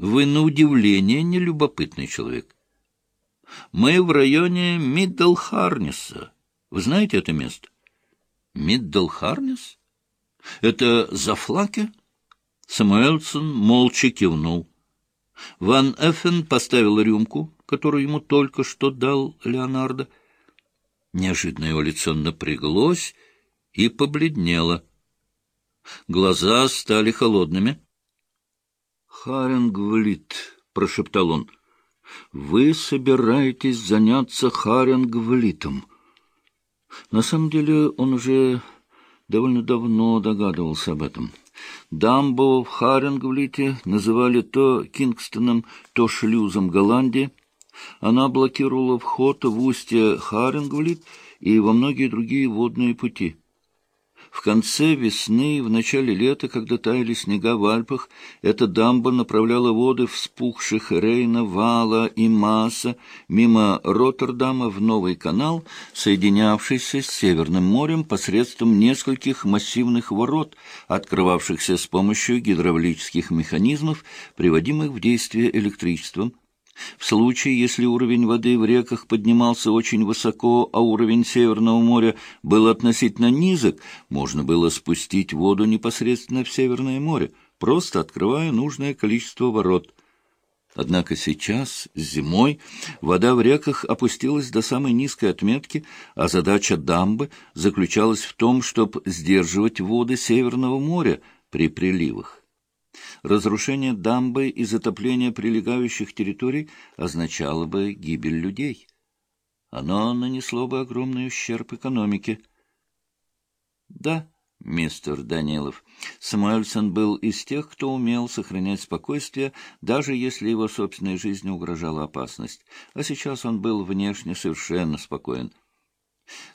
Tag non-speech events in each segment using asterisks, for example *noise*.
Вы на удивление нелюбопытный человек. Мы в районе Миддлхарниса. Вы знаете это место? Миддлхарнис? Это за флаке? Самуэльсон молча кивнул. Ван Эффен поставил рюмку, которую ему только что дал Леонардо. Неожиданно его лицо напряглось и побледнело. Глаза стали холодными. — Харингвлит, — прошептал он, — вы собираетесь заняться Харингвлитом. На самом деле он уже довольно давно догадывался об этом. Дамбо в Харингвлите называли то Кингстоном, то шлюзом Голландии. Она блокировала вход в устье Харингвлит и во многие другие водные пути. В конце весны и в начале лета, когда таяли снега в Альпах, эта дамба направляла воды вспухших Рейна, Вала и Маса мимо Роттердама в новый канал, соединявшийся с Северным морем посредством нескольких массивных ворот, открывавшихся с помощью гидравлических механизмов, приводимых в действие электричеством, в случае, если уровень воды в реках поднимался очень высоко, а уровень Северного моря был относительно низок, можно было спустить воду непосредственно в Северное море, просто открывая нужное количество ворот. Однако сейчас, зимой, вода в реках опустилась до самой низкой отметки, а задача дамбы заключалась в том, чтобы сдерживать воды Северного моря при приливах. Разрушение дамбы и затопление прилегающих территорий означало бы гибель людей. Оно нанесло бы огромный ущерб экономике. Да, мистер Данилов, Самуэльсон был из тех, кто умел сохранять спокойствие, даже если его собственной жизни угрожала опасность. А сейчас он был внешне совершенно спокоен.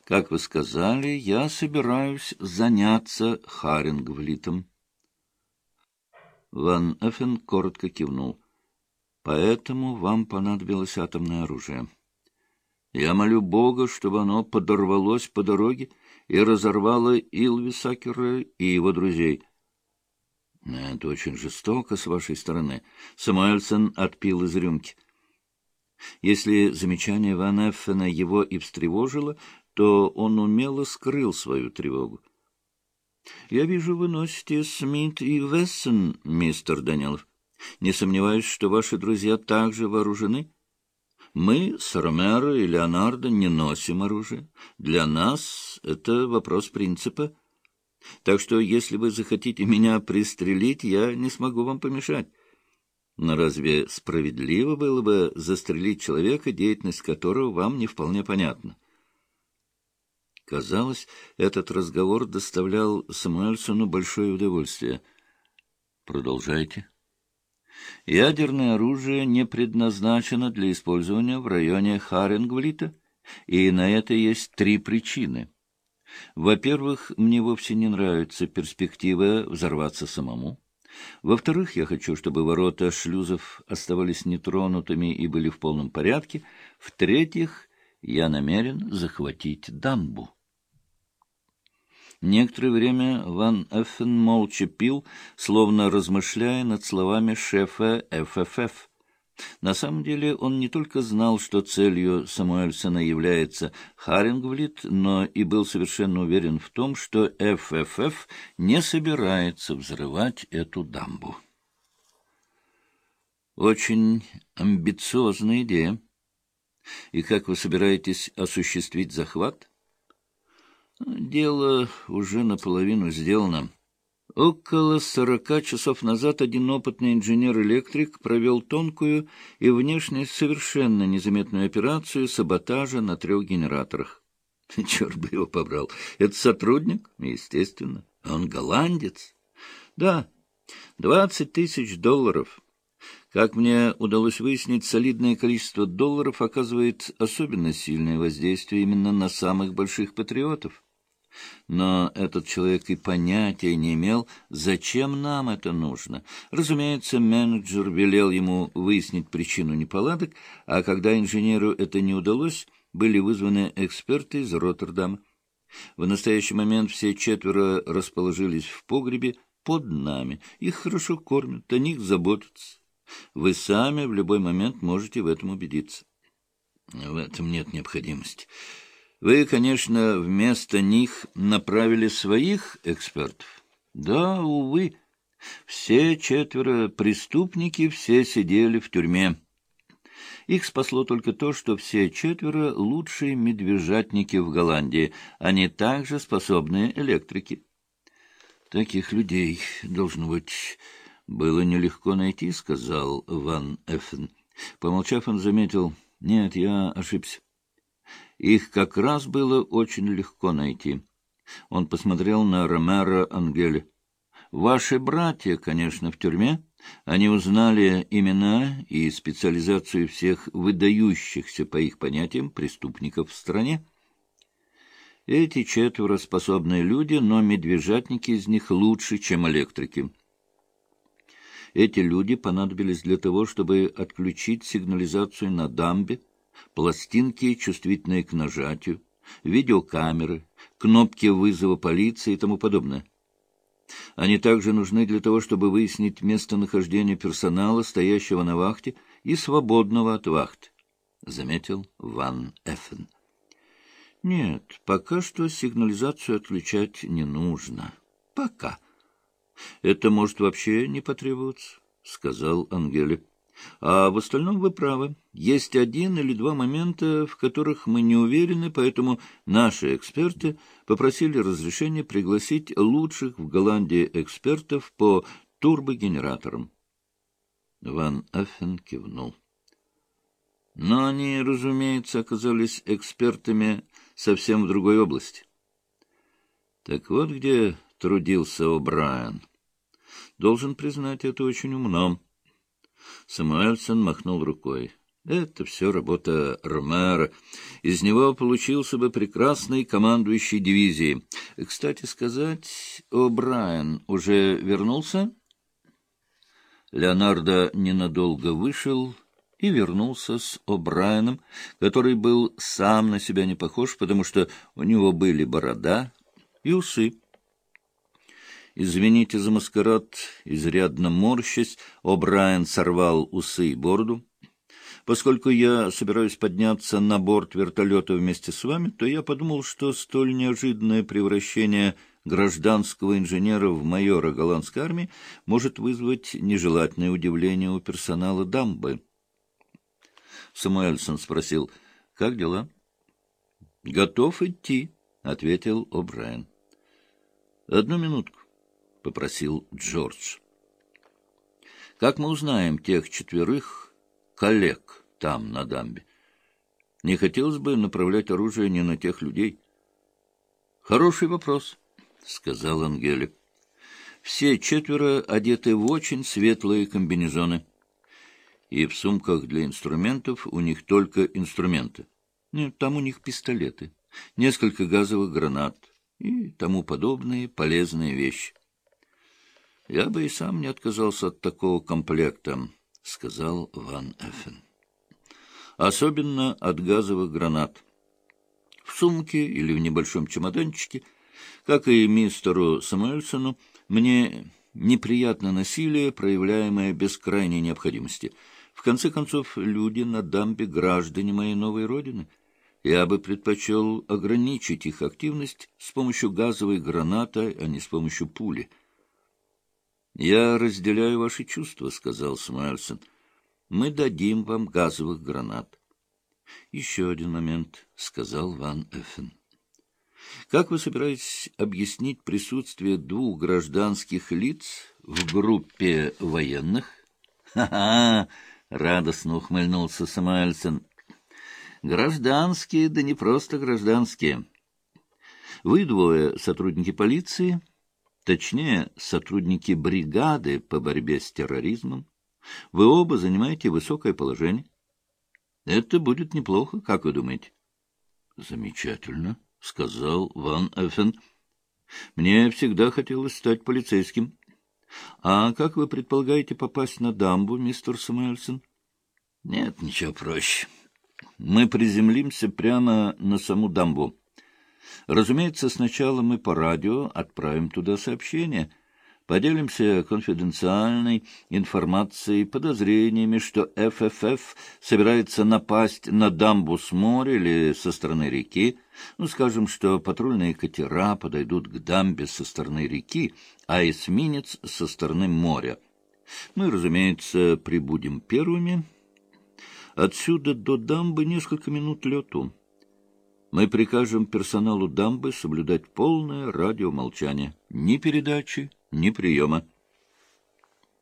Как вы сказали, я собираюсь заняться Харингвлитом. Ван Эффен коротко кивнул. «Поэтому вам понадобилось атомное оружие. Я молю Бога, чтобы оно подорвалось по дороге и разорвало Илвисакера и его друзей». «Это очень жестоко с вашей стороны». Самуэльсон отпил из рюмки. Если замечание Ван Эффена его и встревожило, то он умело скрыл свою тревогу. — Я вижу, вы носите Смит и Вессон, мистер Данилов. Не сомневаюсь, что ваши друзья также вооружены. Мы с Ромеро и Леонардо не носим оружие. Для нас это вопрос принципа. Так что, если вы захотите меня пристрелить, я не смогу вам помешать. Но разве справедливо было бы застрелить человека, деятельность которого вам не вполне понятна? Казалось, этот разговор доставлял Самуэльсону большое удовольствие. Продолжайте. Ядерное оружие не предназначено для использования в районе Харенгвлита, и на это есть три причины. Во-первых, мне вовсе не нравится перспектива взорваться самому. Во-вторых, я хочу, чтобы ворота шлюзов оставались нетронутыми и были в полном порядке. В-третьих, я намерен захватить дамбу. Некоторое время Ван Эффен молча пил, словно размышляя над словами шефа ФФФ. На самом деле он не только знал, что целью Самуэльсона является Харингвлит, но и был совершенно уверен в том, что ФФФ не собирается взрывать эту дамбу. Очень амбициозная идея. И как вы собираетесь осуществить захват? — Дело уже наполовину сделано. Около сорока часов назад один опытный инженер-электрик провел тонкую и внешне совершенно незаметную операцию саботажа на трех генераторах. *laughs* Черт бы его побрал. Это сотрудник? Естественно. Он голландец. Да, двадцать тысяч долларов. Как мне удалось выяснить, солидное количество долларов оказывает особенно сильное воздействие именно на самых больших патриотов. Но этот человек и понятия не имел, зачем нам это нужно. Разумеется, менеджер велел ему выяснить причину неполадок, а когда инженеру это не удалось, были вызваны эксперты из Роттердама. В настоящий момент все четверо расположились в погребе под нами. Их хорошо кормят, о них заботятся. Вы сами в любой момент можете в этом убедиться. В этом нет необходимости. Вы, конечно, вместо них направили своих экспертов. Да, увы, все четверо преступники все сидели в тюрьме. Их спасло только то, что все четверо — лучшие медвежатники в Голландии. Они также способные электрики. Таких людей, должно быть, было нелегко найти, — сказал Ван Эффен. Помолчав, он заметил, — нет, я ошибся. Их как раз было очень легко найти. Он посмотрел на Ромеро Ангеля. Ваши братья, конечно, в тюрьме. Они узнали имена и специализацию всех выдающихся, по их понятиям, преступников в стране. Эти четверо способные люди, но медвежатники из них лучше, чем электрики. Эти люди понадобились для того, чтобы отключить сигнализацию на дамбе, пластинки, чувствительные к нажатию, видеокамеры, кнопки вызова полиции и тому подобное. Они также нужны для того, чтобы выяснить местонахождение персонала, стоящего на вахте, и свободного от вахты, — заметил Ван Эффен. — Нет, пока что сигнализацию отключать не нужно. Пока. — Это может вообще не потребоваться, — сказал Ангеле. А в остальном вы правы. Есть один или два момента, в которых мы не уверены, поэтому наши эксперты попросили разрешения пригласить лучших в Голландии экспертов по турбогенераторам. Ван Эффен кивнул. Но они, разумеется, оказались экспертами совсем в другой области. Так вот где трудился О'Брайен. Должен признать, это очень умно. Самуэльсон махнул рукой. Это все работа Ромера. Из него получился бы прекрасный командующий дивизией. Кстати сказать, О'Брайен уже вернулся? Леонардо ненадолго вышел и вернулся с О'Брайеном, который был сам на себя не похож, потому что у него были борода и усы. Извините за маскарад, изрядно морщась, О'Брайен сорвал усы и бороду. Поскольку я собираюсь подняться на борт вертолета вместе с вами, то я подумал, что столь неожиданное превращение гражданского инженера в майора голландской армии может вызвать нежелательное удивление у персонала дамбы. Самуэльсон спросил, «Как дела?» «Готов идти», — ответил О'Брайен. «Одну минутку попросил Джордж. Как мы узнаем тех четверых коллег там, на дамбе? Не хотелось бы направлять оружие не на тех людей. Хороший вопрос, сказал Ангеле. Все четверо одеты в очень светлые комбинезоны. И в сумках для инструментов у них только инструменты. Нет, там у них пистолеты, несколько газовых гранат и тому подобные полезные вещи. — Я бы и сам не отказался от такого комплекта, — сказал Ван Эффен. — Особенно от газовых гранат. В сумке или в небольшом чемоданчике, как и мистеру Самуэльсону, мне неприятно насилие, проявляемое без крайней необходимости. В конце концов, люди на дамбе — граждане моей новой родины. Я бы предпочел ограничить их активность с помощью газовой гранаты, а не с помощью пули —— Я разделяю ваши чувства, — сказал Смайлсон. — Мы дадим вам газовых гранат. — Еще один момент, — сказал Ван Эффен. — Как вы собираетесь объяснить присутствие двух гражданских лиц в группе военных? Ха — радостно ухмыльнулся Самуэльсон. — Гражданские, да не просто гражданские. Вы двое сотрудники полиции — точнее, сотрудники бригады по борьбе с терроризмом. Вы оба занимаете высокое положение. Это будет неплохо, как вы думаете? — Замечательно, — сказал Ван Эффен. — Мне всегда хотелось стать полицейским. — А как вы предполагаете попасть на дамбу, мистер Самуэльсон? — Нет, ничего проще. Мы приземлимся прямо на саму дамбу. Разумеется, сначала мы по радио отправим туда сообщение. Поделимся конфиденциальной информацией, подозрениями, что ФФФ собирается напасть на дамбу с моря или со стороны реки. Ну, скажем, что патрульные катера подойдут к дамбе со стороны реки, а эсминец со стороны моря. Мы, разумеется, прибудем первыми. Отсюда до дамбы несколько минут лету. Мы прикажем персоналу дамбы соблюдать полное радиомолчание. Ни передачи, ни приема.